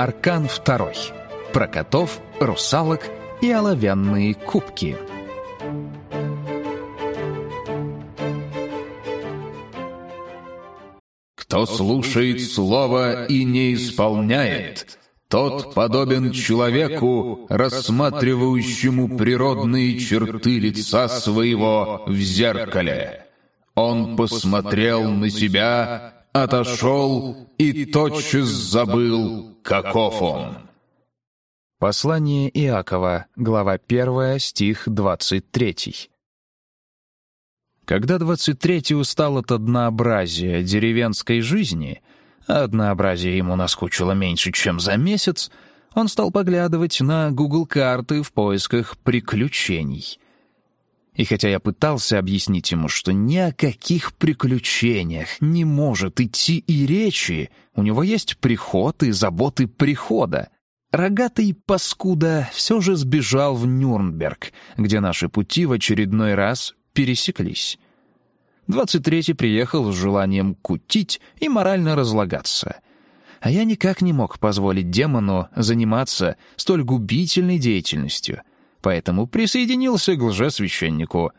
Аркан второй. Про котов, русалок и оловянные кубки. Кто слушает слово и не исполняет, тот подобен человеку, рассматривающему природные черты лица своего в зеркале. Он посмотрел на себя, отошел и тотчас забыл, каков он. Послание Иакова, глава 1, стих 23. Когда 23-й устал от однообразия деревенской жизни, а однообразие ему наскучило меньше, чем за месяц, он стал поглядывать на Google карты в поисках приключений. И хотя я пытался объяснить ему, что ни о каких приключениях не может идти и речи, у него есть приход и заботы прихода, рогатый паскуда все же сбежал в Нюрнберг, где наши пути в очередной раз пересеклись. 23-й приехал с желанием кутить и морально разлагаться. А я никак не мог позволить демону заниматься столь губительной деятельностью, поэтому присоединился к лжесвященнику.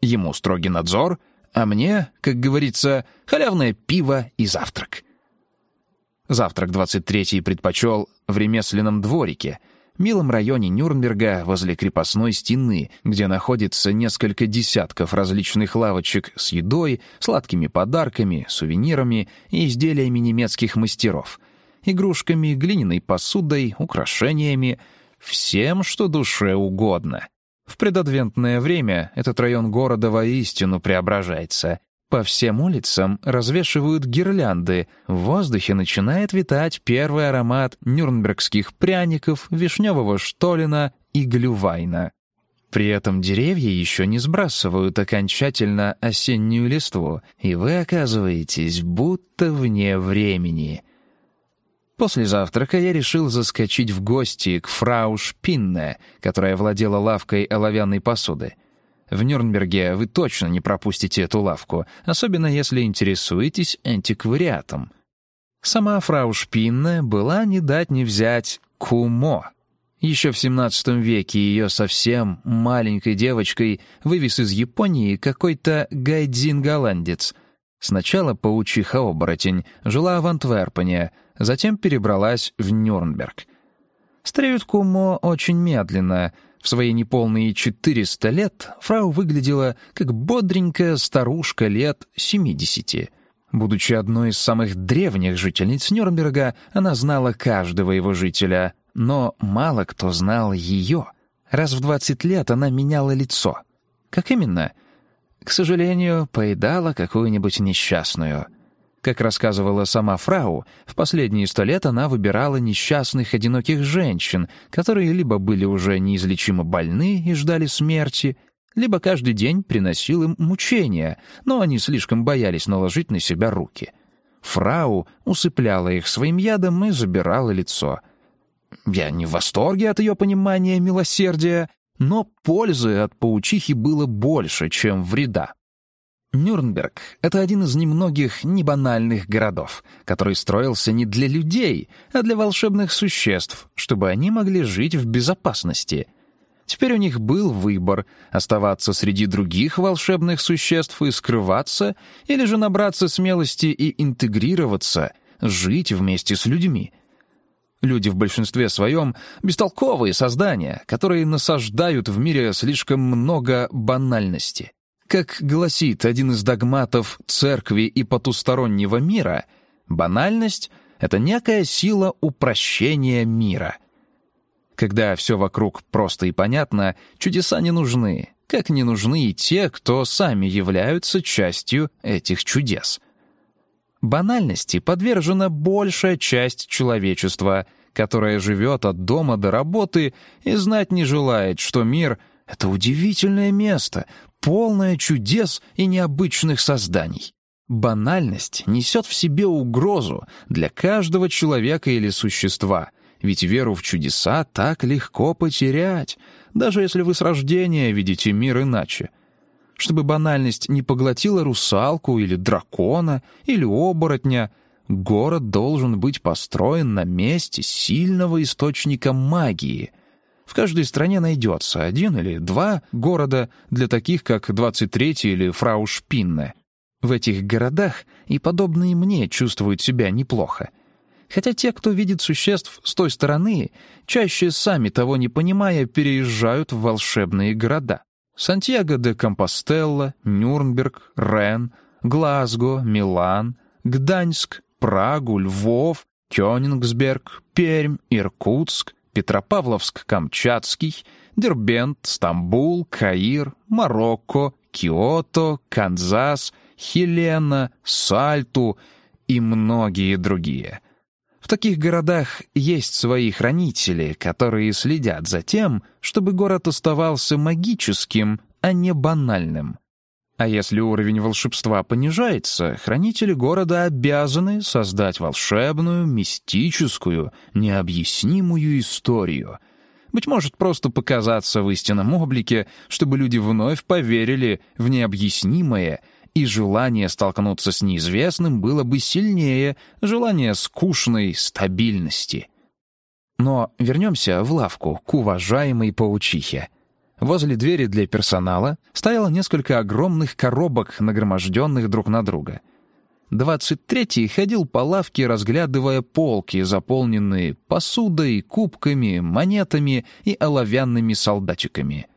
Ему строгий надзор, а мне, как говорится, халявное пиво и завтрак. Завтрак 23-й предпочел в ремесленном дворике — милом районе Нюрнберга возле крепостной стены, где находится несколько десятков различных лавочек с едой, сладкими подарками, сувенирами и изделиями немецких мастеров, игрушками, глиняной посудой, украшениями, всем, что душе угодно. В предадвентное время этот район города воистину преображается. По всем улицам развешивают гирлянды, в воздухе начинает витать первый аромат нюрнбергских пряников, вишневого штолена и глювайна. При этом деревья еще не сбрасывают окончательно осеннюю листву, и вы оказываетесь будто вне времени. После завтрака я решил заскочить в гости к фрау Шпинне, которая владела лавкой оловянной посуды. В Нюрнберге вы точно не пропустите эту лавку, особенно если интересуетесь антиквариатом. Сама фрау Шпинне была не дать не взять кумо. Еще в 17 веке ее совсем маленькой девочкой вывез из Японии какой-то гайдзин-голландец. Сначала паучиха-оборотень, жила в Антверпене, затем перебралась в Нюрнберг. Стареют кумо очень медленно — в свои неполные 400 лет фрау выглядела как бодренькая старушка лет 70. Будучи одной из самых древних жительниц Нюрнберга, она знала каждого его жителя, но мало кто знал ее. Раз в 20 лет она меняла лицо. Как именно? К сожалению, поедала какую-нибудь несчастную — как рассказывала сама фрау, в последние сто лет она выбирала несчастных одиноких женщин, которые либо были уже неизлечимо больны и ждали смерти, либо каждый день приносил им мучения, но они слишком боялись наложить на себя руки. Фрау усыпляла их своим ядом и забирала лицо. Я не в восторге от ее понимания милосердия, но пользы от паучихи было больше, чем вреда. Нюрнберг — это один из немногих небанальных городов, который строился не для людей, а для волшебных существ, чтобы они могли жить в безопасности. Теперь у них был выбор — оставаться среди других волшебных существ и скрываться, или же набраться смелости и интегрироваться, жить вместе с людьми. Люди в большинстве своем — бестолковые создания, которые насаждают в мире слишком много банальности. Как гласит один из догматов церкви и потустороннего мира, банальность — это некая сила упрощения мира. Когда все вокруг просто и понятно, чудеса не нужны, как не нужны и те, кто сами являются частью этих чудес. Банальности подвержена большая часть человечества, которая живет от дома до работы и знать не желает, что мир — это удивительное место, полное чудес и необычных созданий. Банальность несет в себе угрозу для каждого человека или существа, ведь веру в чудеса так легко потерять, даже если вы с рождения видите мир иначе. Чтобы банальность не поглотила русалку или дракона или оборотня, город должен быть построен на месте сильного источника магии. В каждой стране найдется один или два города для таких, как 23-й или Фрау Шпинне. В этих городах и подобные мне чувствуют себя неплохо. Хотя те, кто видит существ с той стороны, чаще сами того не понимая, переезжают в волшебные города. Сантьяго де Компостелло, Нюрнберг, Рен, Глазго, Милан, Гданьск, Прагу, Львов, Кёнингсберг, Пермь, Иркутск, Петропавловск-Камчатский, Дербент, Стамбул, Каир, Марокко, Киото, Канзас, Хелена, Сальту и многие другие. В таких городах есть свои хранители, которые следят за тем, чтобы город оставался магическим, а не банальным. А если уровень волшебства понижается, хранители города обязаны создать волшебную, мистическую, необъяснимую историю. Быть может, просто показаться в истинном облике, чтобы люди вновь поверили в необъяснимое, и желание столкнуться с неизвестным было бы сильнее желания скучной стабильности. Но вернемся в лавку к уважаемой паучихе. Возле двери для персонала стояло несколько огромных коробок, нагроможденных друг на друга. Двадцать третий ходил по лавке, разглядывая полки, заполненные посудой, кубками, монетами и оловянными солдатиками.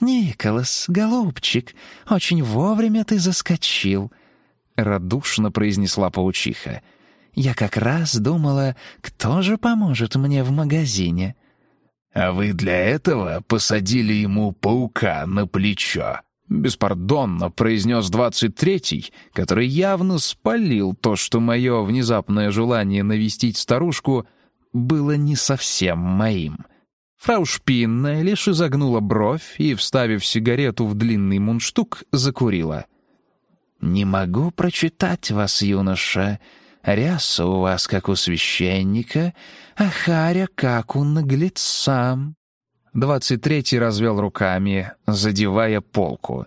«Николас, голубчик, очень вовремя ты заскочил», — радушно произнесла паучиха. «Я как раз думала, кто же поможет мне в магазине». «А вы для этого посадили ему паука на плечо», — беспардонно произнес двадцать третий, который явно спалил то, что мое внезапное желание навестить старушку было не совсем моим. Фрау Шпинная лишь изогнула бровь и, вставив сигарету в длинный мундштук, закурила. «Не могу прочитать вас, юноша. Ряса у вас, как у священника, а харя, как у наглеца». Двадцать третий развел руками, задевая полку.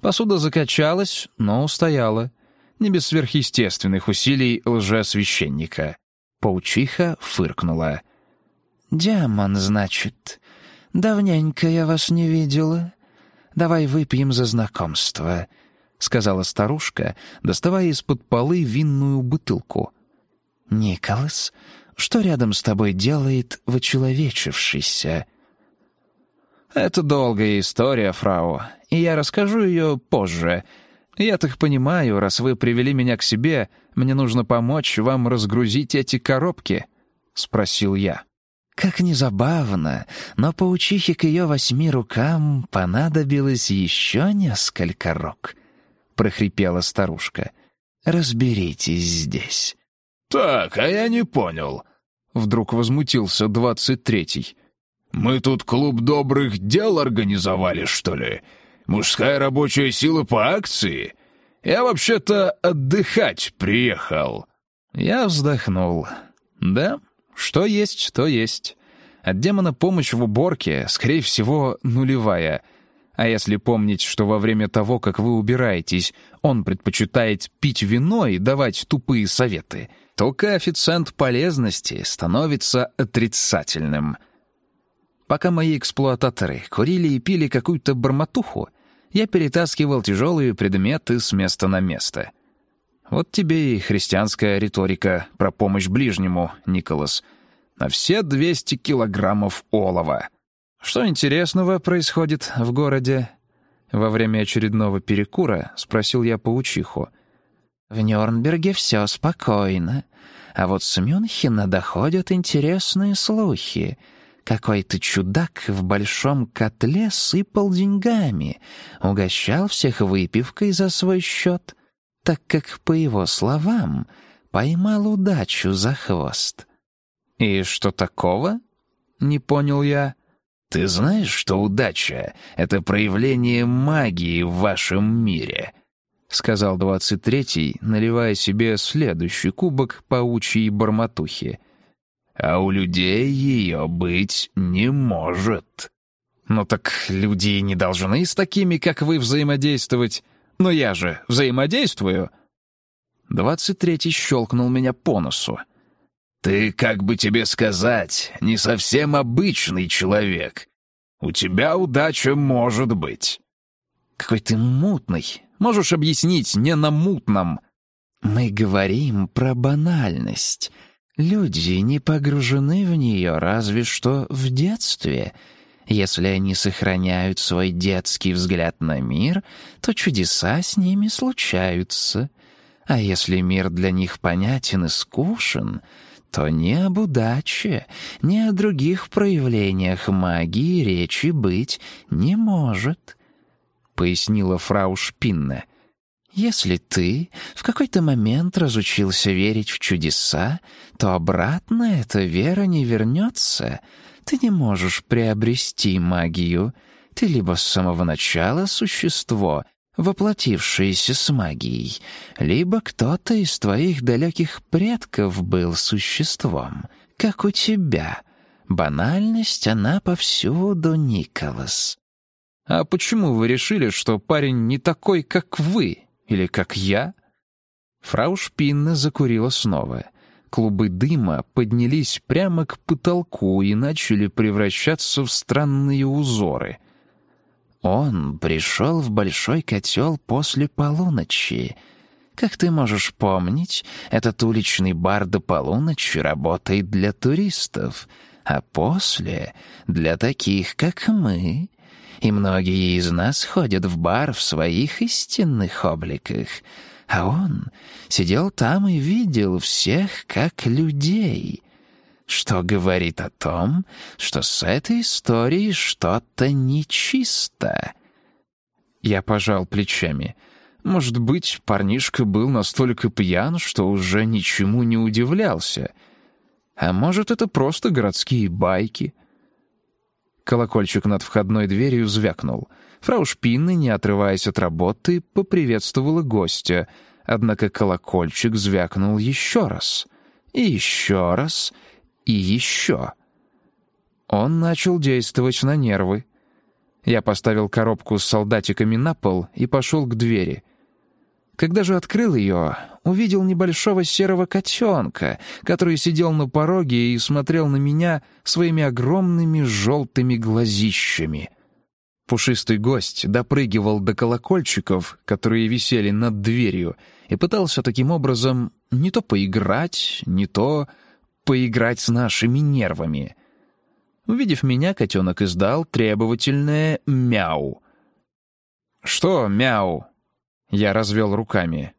Посуда закачалась, но устояла. Не без сверхъестественных усилий лжесвященника. Паучиха фыркнула. «Демон, значит. Давненько я вас не видела. Давай выпьем за знакомство. — сказала старушка, доставая из-под полы винную бутылку. «Николас, что рядом с тобой делает вочеловечившийся?» «Это долгая история, фрау, и я расскажу ее позже. Я так понимаю, раз вы привели меня к себе, мне нужно помочь вам разгрузить эти коробки?» — спросил я. Как ни забавно, но паучихе к ее восьми рукам понадобилось еще несколько рук — прохрипела старушка. «Разберитесь здесь». «Так, а я не понял». Вдруг возмутился двадцать третий. «Мы тут клуб добрых дел организовали, что ли? Мужская рабочая сила по акции? Я вообще-то отдыхать приехал». Я вздохнул. «Да, что есть, то есть. От демона помощь в уборке, скорее всего, нулевая — а если помнить, что во время того, как вы убираетесь, он предпочитает пить вино и давать тупые советы, то коэффициент полезности становится отрицательным. Пока мои эксплуататоры курили и пили какую-то бормотуху, я перетаскивал тяжелые предметы с места на место. Вот тебе и христианская риторика про помощь ближнему, Николас. На все 200 килограммов олова — «Что интересного происходит в городе?» Во время очередного перекура спросил я паучиху. «В Нюрнберге все спокойно, а вот с Мюнхена доходят интересные слухи. Какой-то чудак в большом котле сыпал деньгами, угощал всех выпивкой за свой счет, так как, по его словам, поймал удачу за хвост». «И что такого?» — не понял я. «Ты знаешь, что удача — это проявление магии в вашем мире?» — сказал двадцать третий, наливая себе следующий кубок паучьей бормотухи. «А у людей ее быть не может». «Ну так люди не должны с такими, как вы, взаимодействовать. Но я же взаимодействую». Двадцать третий щелкнул меня по носу. «Ты, как бы тебе сказать, не совсем обычный человек. У тебя удача может быть». «Какой ты мутный. Можешь объяснить не на мутном?» «Мы говорим про банальность. Люди не погружены в нее разве что в детстве. Если они сохраняют свой детский взгляд на мир, то чудеса с ними случаются. А если мир для них понятен и скучен, то ни об удаче, ни о других проявлениях магии речи быть не может», — пояснила фрау Шпинне. «Если ты в какой-то момент разучился верить в чудеса, то обратно эта вера не вернется. Ты не можешь приобрести магию. Ты либо с самого начала существо, воплотившееся с магией, либо кто-то из твоих далеких предков был существом, как у тебя. Банальность, она повсюду, Николас. «А почему вы решили, что парень не такой, как вы, или как я?» Фрау Шпинна закурила снова. Клубы дыма поднялись прямо к потолку и начали превращаться в странные узоры — он пришел в большой котел после полуночи. Как ты можешь помнить, этот уличный бар до полуночи работает для туристов, а после — для таких, как мы. И многие из нас ходят в бар в своих истинных обликах, а он сидел там и видел всех как людей — что говорит о том, что с этой историей что-то нечисто. Я пожал плечами. Может быть, парнишка был настолько пьян, что уже ничему не удивлялся. А может, это просто городские байки. Колокольчик над входной дверью звякнул. Фрау Шпинна, не отрываясь от работы, поприветствовала гостя, однако колокольчик звякнул еще раз. И еще раз — и еще. Он начал действовать на нервы. Я поставил коробку с солдатиками на пол и пошел к двери. Когда же открыл ее, увидел небольшого серого котенка, который сидел на пороге и смотрел на меня своими огромными желтыми глазищами. Пушистый гость допрыгивал до колокольчиков, которые висели над дверью, и пытался таким образом не то поиграть, не то поиграть с нашими нервами. Увидев меня, котенок издал требовательное «мяу». «Что «мяу»?» Я развел руками.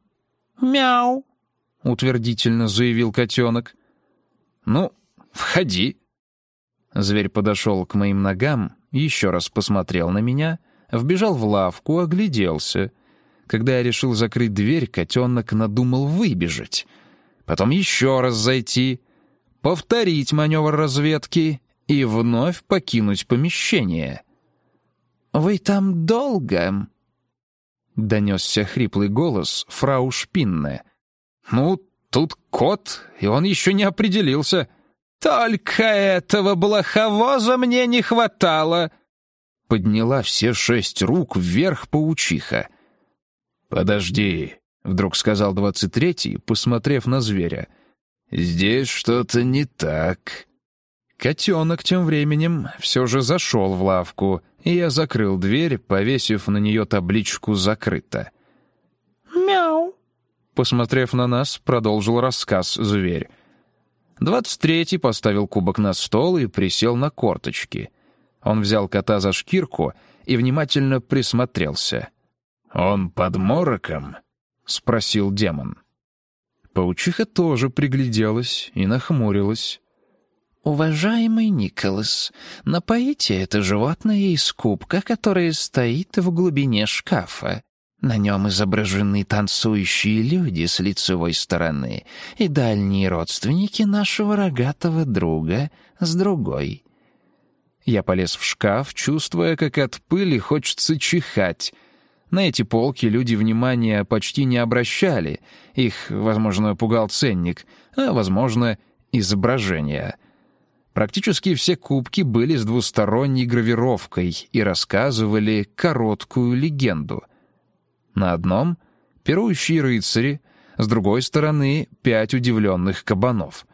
«Мяу», — утвердительно заявил котенок. «Ну, входи». Зверь подошел к моим ногам, еще раз посмотрел на меня, вбежал в лавку, огляделся. Когда я решил закрыть дверь, котенок надумал выбежать. Потом еще раз зайти повторить маневр разведки и вновь покинуть помещение. «Вы там долго?» — донесся хриплый голос фрау Шпинне. «Ну, тут кот, и он еще не определился». «Только этого блоховоза мне не хватало!» Подняла все шесть рук вверх паучиха. «Подожди», — вдруг сказал двадцать третий, посмотрев на зверя. «Здесь что-то не так». Котенок тем временем все же зашел в лавку, и я закрыл дверь, повесив на нее табличку «Закрыто». «Мяу!» Посмотрев на нас, продолжил рассказ зверь. Двадцать третий поставил кубок на стол и присел на корточки. Он взял кота за шкирку и внимательно присмотрелся. «Он под мороком?» — спросил демон. Паучиха тоже пригляделась и нахмурилась. «Уважаемый Николас, напоите это животное из кубка, который стоит в глубине шкафа. На нем изображены танцующие люди с лицевой стороны и дальние родственники нашего рогатого друга с другой». Я полез в шкаф, чувствуя, как от пыли хочется чихать — на эти полки люди внимания почти не обращали. Их, возможно, пугал ценник, а, возможно, изображение. Практически все кубки были с двусторонней гравировкой и рассказывали короткую легенду. На одном — пирующие рыцари, с другой стороны — пять удивленных кабанов.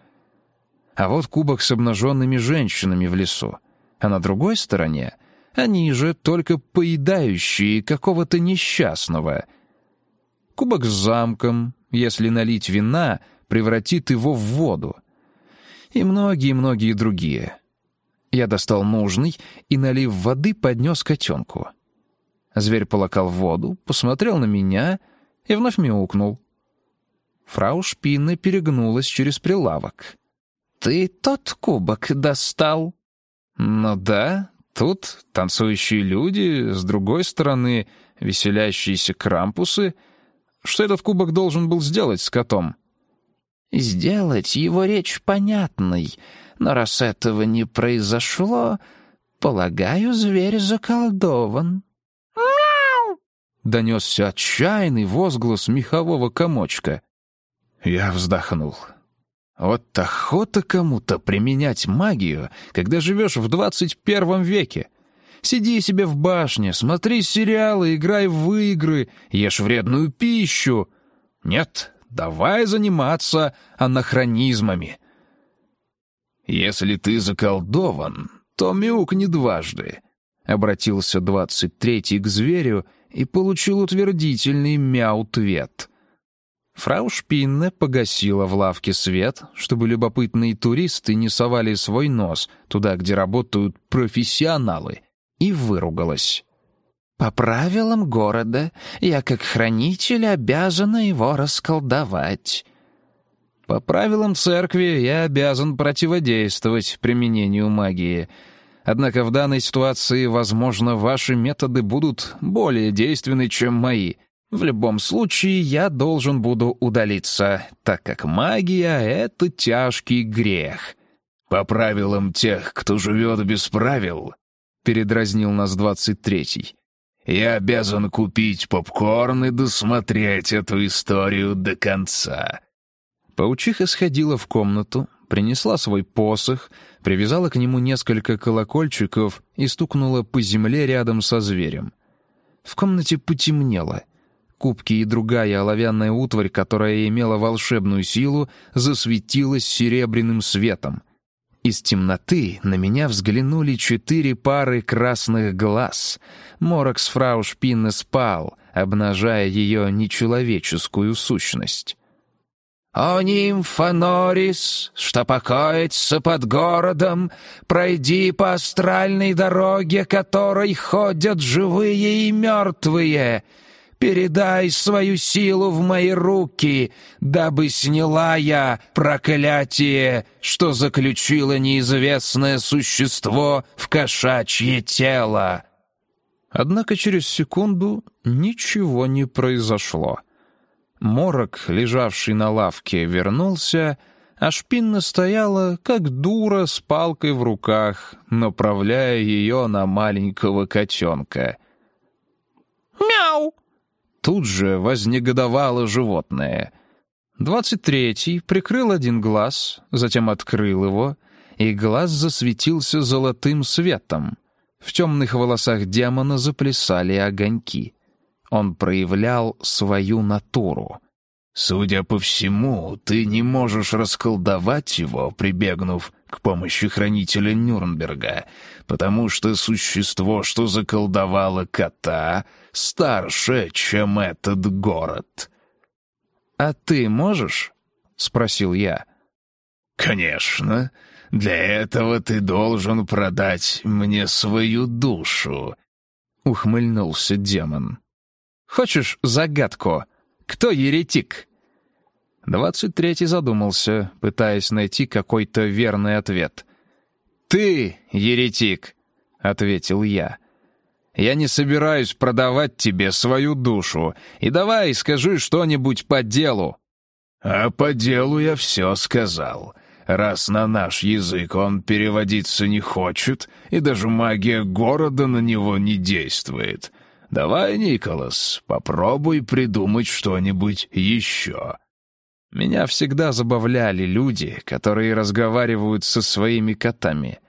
А вот кубок с обнаженными женщинами в лесу, а на другой стороне — они же только поедающие какого-то несчастного. Кубок с замком, если налить вина, превратит его в воду. И многие-многие другие. Я достал нужный и, налив воды, поднес котенку. Зверь полокал воду, посмотрел на меня и вновь мяукнул. Фрау Шпинна перегнулась через прилавок. «Ты тот кубок достал?» «Ну да, тут танцующие люди, с другой стороны веселящиеся крампусы. Что этот кубок должен был сделать с котом?» «Сделать его речь понятной, но раз этого не произошло, полагаю, зверь заколдован». «Мяу!» — донесся отчаянный возглас мехового комочка. Я вздохнул. Вот охота кому-то применять магию, когда живешь в двадцать первом веке. Сиди себе в башне, смотри сериалы, играй в игры, ешь вредную пищу. Нет, давай заниматься анахронизмами. «Если ты заколдован, то мяукни дважды», — обратился двадцать третий к зверю и получил утвердительный мяу-твет — Фрау Шпинне погасила в лавке свет, чтобы любопытные туристы не совали свой нос туда, где работают профессионалы, и выругалась. «По правилам города я, как хранитель, обязана его расколдовать». «По правилам церкви я обязан противодействовать применению магии. Однако в данной ситуации, возможно, ваши методы будут более действенны, чем мои». В любом случае, я должен буду удалиться, так как магия — это тяжкий грех. «По правилам тех, кто живет без правил», — передразнил нас двадцать третий, «я обязан купить попкорн и досмотреть эту историю до конца». Паучиха сходила в комнату, принесла свой посох, привязала к нему несколько колокольчиков и стукнула по земле рядом со зверем. В комнате потемнело — Кубки и другая оловянная утварь, которая имела волшебную силу, засветилась серебряным светом. Из темноты на меня взглянули четыре пары красных глаз. Морокс фрау Шпинне спал, обнажая ее нечеловеческую сущность. «О, нимфа Норис, что покоится под городом, пройди по астральной дороге, которой ходят живые и мертвые!» Передай свою силу в мои руки, дабы сняла я проклятие, что заключило неизвестное существо в кошачье тело». Однако через секунду ничего не произошло. Морок, лежавший на лавке, вернулся, а шпинна стояла, как дура, с палкой в руках, направляя ее на маленького котенка. «Мяу!» Тут же вознегодовало животное. Двадцать третий прикрыл один глаз, затем открыл его, и глаз засветился золотым светом. В темных волосах демона заплясали огоньки. Он проявлял свою натуру. «Судя по всему, ты не можешь расколдовать его, прибегнув к помощи хранителя Нюрнберга, потому что существо, что заколдовало кота, старше, чем этот город». «А ты можешь?» — спросил я. «Конечно. Для этого ты должен продать мне свою душу», — ухмыльнулся демон. «Хочешь загадку? Кто еретик?» Двадцать третий задумался, пытаясь найти какой-то верный ответ. «Ты еретик», — ответил я. «Я не собираюсь продавать тебе свою душу, и давай скажи что-нибудь по делу». «А по делу я все сказал. Раз на наш язык он переводиться не хочет, и даже магия города на него не действует. Давай, Николас, попробуй придумать что-нибудь еще». Меня всегда забавляли люди, которые разговаривают со своими котами.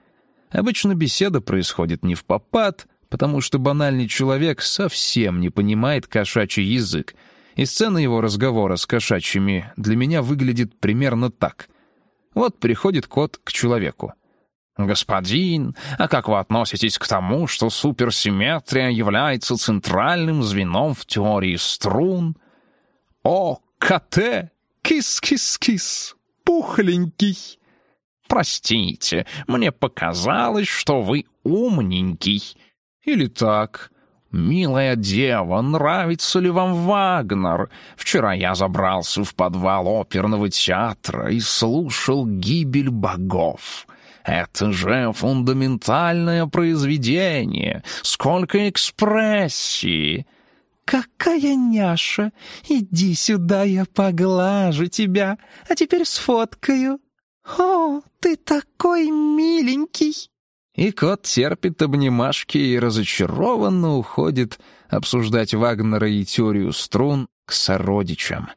Обычно беседа происходит не в попад, потому что банальный человек совсем не понимает кошачий язык и сцена его разговора с кошачьими для меня выглядит примерно так. Вот приходит кот к человеку. «Господин, а как вы относитесь к тому, что суперсимметрия является центральным звеном в теории струн?» «О, КТ! Кис-кис-кис! Пухленький!» «Простите, мне показалось, что вы умненький». Или так. «Милая дева, нравится ли вам Вагнер? Вчера я забрался в подвал оперного театра и слушал «Гибель богов». Это же фундаментальное произведение. Сколько экспрессии!» «Какая няша! Иди сюда, я поглажу тебя, а теперь сфоткаю. О, ты такой миленький!» И кот терпит обнимашки и разочарованно уходит обсуждать Вагнера и теорию струн к сородичам.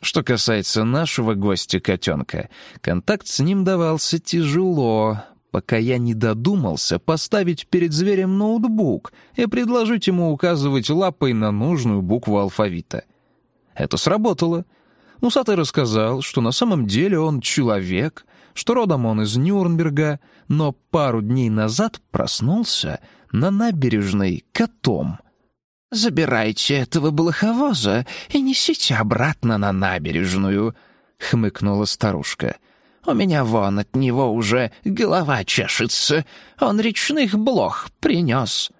Что касается нашего гостя-котенка, контакт с ним давался тяжело, пока я не додумался поставить перед зверем ноутбук и предложить ему указывать лапой на нужную букву алфавита. Это сработало. Усатый рассказал, что на самом деле он человек, что родом он из Нюрнберга, но пару дней назад проснулся на набережной котом. «Забирайте этого блоховоза и несите обратно на набережную», — хмыкнула старушка. «У меня вон от него уже голова чешется. Он речных блох принес».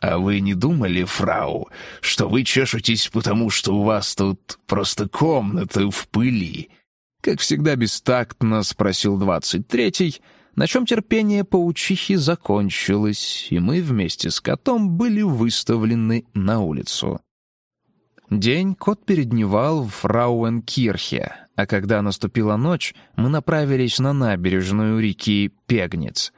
«А вы не думали, фрау, что вы чешетесь, потому что у вас тут просто комната в пыли?» Как всегда бестактно спросил двадцать третий, на чем терпение паучихи закончилось, и мы вместе с котом были выставлены на улицу. День кот передневал в Фрауенкирхе, а когда наступила ночь, мы направились на набережную реки Пегниц.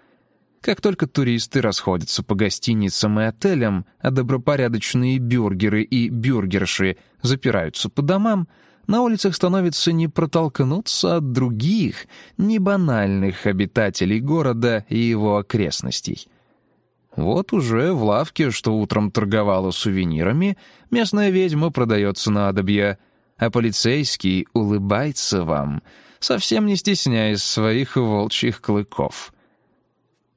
Как только туристы расходятся по гостиницам и отелям, а добропорядочные бюргеры и бюргерши запираются по домам, на улицах становится не протолкнуться от других, не банальных обитателей города и его окрестностей. Вот уже в лавке, что утром торговала сувенирами, местная ведьма продается на адобье, а полицейский улыбается вам, совсем не стесняясь своих волчьих клыков.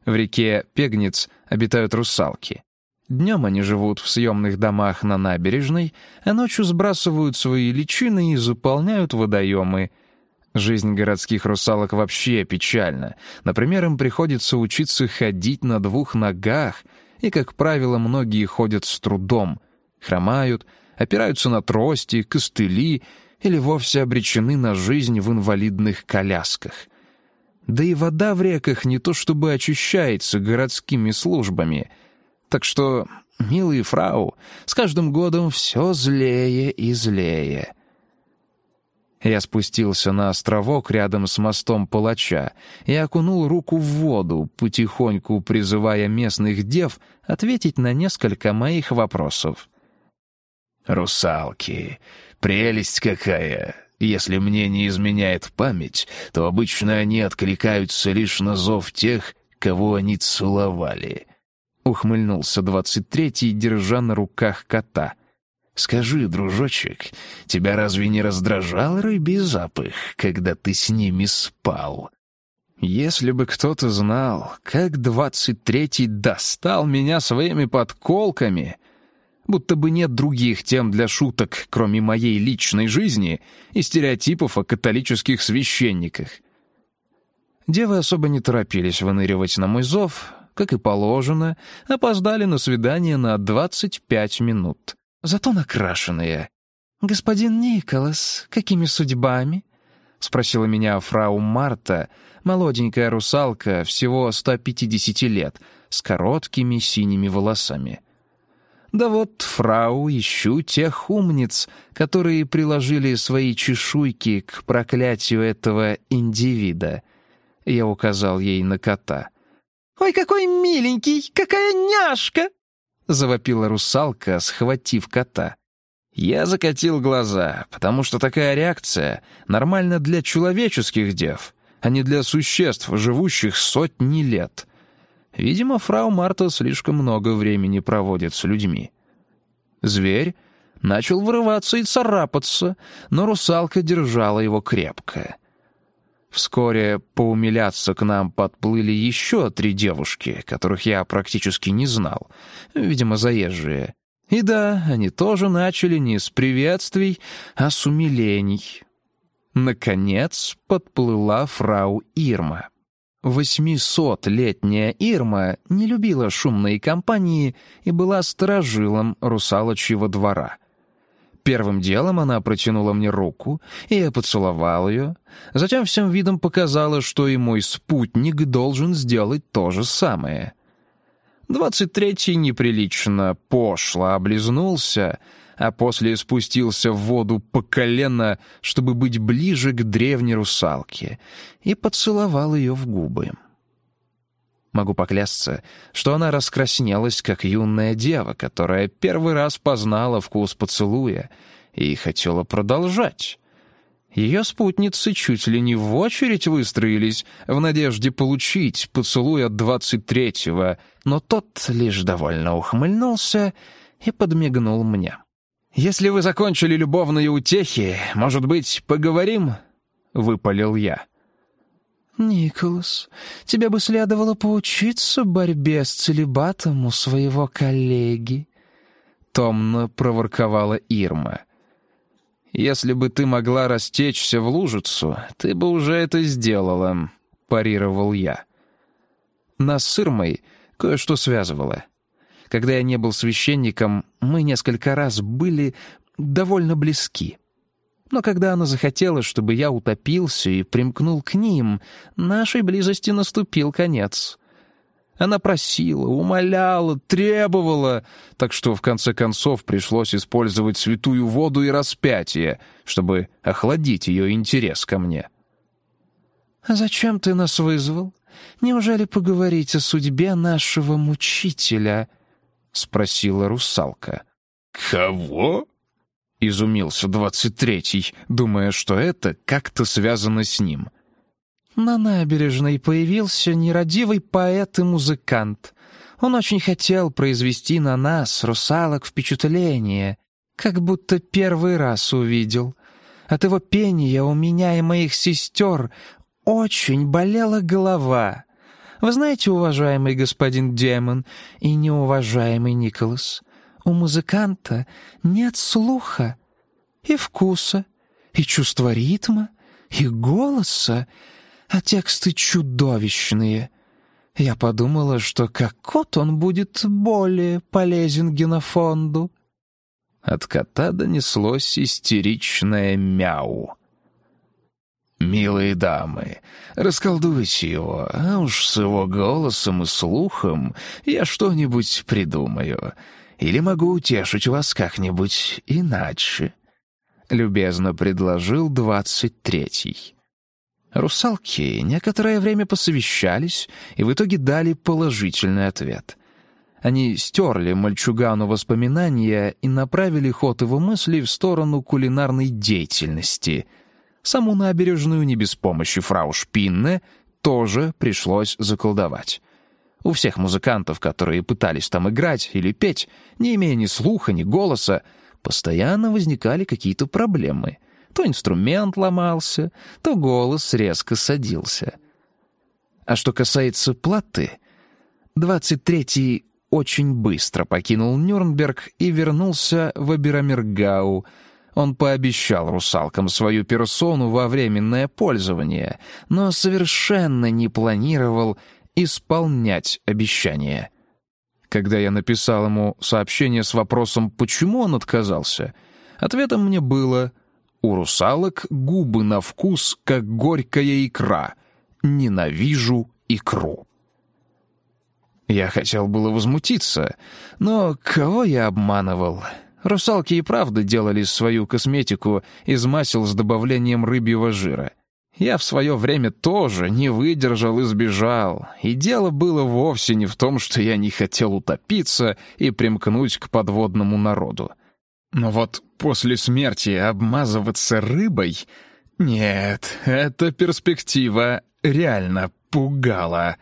В реке Пегниц обитают русалки. Днем они живут в съемных домах на набережной, а ночью сбрасывают свои личины и заполняют водоемы. Жизнь городских русалок вообще печальна. Например, им приходится учиться ходить на двух ногах, и, как правило, многие ходят с трудом, хромают, опираются на трости, костыли или вовсе обречены на жизнь в инвалидных колясках. Да и вода в реках не то чтобы очищается городскими службами — так что, милый фрау, с каждым годом все злее и злее. Я спустился на островок рядом с мостом палача и окунул руку в воду, потихоньку призывая местных дев ответить на несколько моих вопросов. «Русалки, прелесть какая! Если мне не изменяет память, то обычно они откликаются лишь на зов тех, кого они целовали. — ухмыльнулся двадцать третий, держа на руках кота. «Скажи, дружочек, тебя разве не раздражал рыбий запах, когда ты с ними спал?» Если бы кто-то знал, как двадцать третий достал меня своими подколками, будто бы нет других тем для шуток, кроме моей личной жизни и стереотипов о католических священниках. Девы особо не торопились выныривать на мой зов, как и положено, опоздали на свидание на 25 минут. Зато накрашенные. «Господин Николас, какими судьбами?» — спросила меня фрау Марта, молоденькая русалка, всего 150 лет, с короткими синими волосами. Да вот, фрау, ищу тех умниц, которые приложили свои чешуйки к проклятию этого индивида. Я указал ей на кота — «Ой, какой миленький! Какая няшка!» — завопила русалка, схватив кота. Я закатил глаза, потому что такая реакция нормальна для человеческих дев, а не для существ, живущих сотни лет. Видимо, фрау Марта слишком много времени проводит с людьми. Зверь, Начал вырываться и царапаться, но русалка держала его крепко. Вскоре поумиляться к нам подплыли еще три девушки, которых я практически не знал, видимо, заезжие. И да, они тоже начали не с приветствий, а с умилений. Наконец подплыла фрау Ирма. Восьмисотлетняя Ирма не любила шумные компании и была сторожилом русалочьего двора — Первым делом она протянула мне руку, и я поцеловал ее. Затем всем видом показала, что и мой спутник должен сделать то же самое. Двадцать третий неприлично пошло облизнулся, а после спустился в воду по колено, чтобы быть ближе к древней русалке, и поцеловал ее в губы. Могу поклясться, что она раскраснелась, как юная дева, которая первый раз познала вкус поцелуя и хотела продолжать. Ее спутницы чуть ли не в очередь выстроились в надежде получить поцелуй от двадцать третьего, но тот лишь довольно ухмыльнулся и подмигнул мне. «Если вы закончили любовные утехи, может быть, поговорим?» — выпалил я. «Николас, тебе бы следовало поучиться борьбе с целебатом у своего коллеги», — томно проворковала Ирма. «Если бы ты могла растечься в лужицу, ты бы уже это сделала», — парировал я. Нас с Ирмой кое-что связывало. Когда я не был священником, мы несколько раз были довольно близки. Но когда она захотела, чтобы я утопился и примкнул к ним, нашей близости наступил конец. Она просила, умоляла, требовала, так что в конце концов пришлось использовать святую воду и распятие, чтобы охладить ее интерес ко мне. «А зачем ты нас вызвал? Неужели поговорить о судьбе нашего мучителя?» — спросила русалка. «Кого?» — изумился двадцать третий, думая, что это как-то связано с ним. На набережной появился нерадивый поэт и музыкант. Он очень хотел произвести на нас, русалок, впечатление, как будто первый раз увидел. От его пения у меня и моих сестер очень болела голова. Вы знаете, уважаемый господин Демон и неуважаемый Николас, у музыканта нет слуха и вкуса, и чувства ритма, и голоса, а тексты чудовищные. Я подумала, что как кот он будет более полезен генофонду. От кота донеслось истеричное мяу. «Милые дамы, расколдуйте его, а уж с его голосом и слухом я что-нибудь придумаю. Или могу утешить вас как-нибудь иначе», — любезно предложил двадцать третий. Русалки некоторое время посовещались и в итоге дали положительный ответ. Они стерли мальчугану воспоминания и направили ход его мыслей в сторону кулинарной деятельности. Саму набережную не без помощи фрау Шпинне тоже пришлось заколдовать. У всех музыкантов, которые пытались там играть или петь, не имея ни слуха, ни голоса, постоянно возникали какие-то проблемы. То инструмент ломался, то голос резко садился. А что касается платы, 23-й очень быстро покинул Нюрнберг и вернулся в Аберамергау. Он пообещал русалкам свою персону во временное пользование, но совершенно не планировал исполнять обещания. Когда я написал ему сообщение с вопросом «почему он отказался?», ответом мне было «у русалок губы на вкус, как горькая икра. Ненавижу икру». Я хотел было возмутиться, но кого я обманывал? Русалки и правда делали свою косметику из масел с добавлением рыбьего жира. Я в свое время тоже не выдержал и сбежал, и дело было вовсе не в том, что я не хотел утопиться и примкнуть к подводному народу. Но вот после смерти обмазываться рыбой... Нет, эта перспектива реально пугала.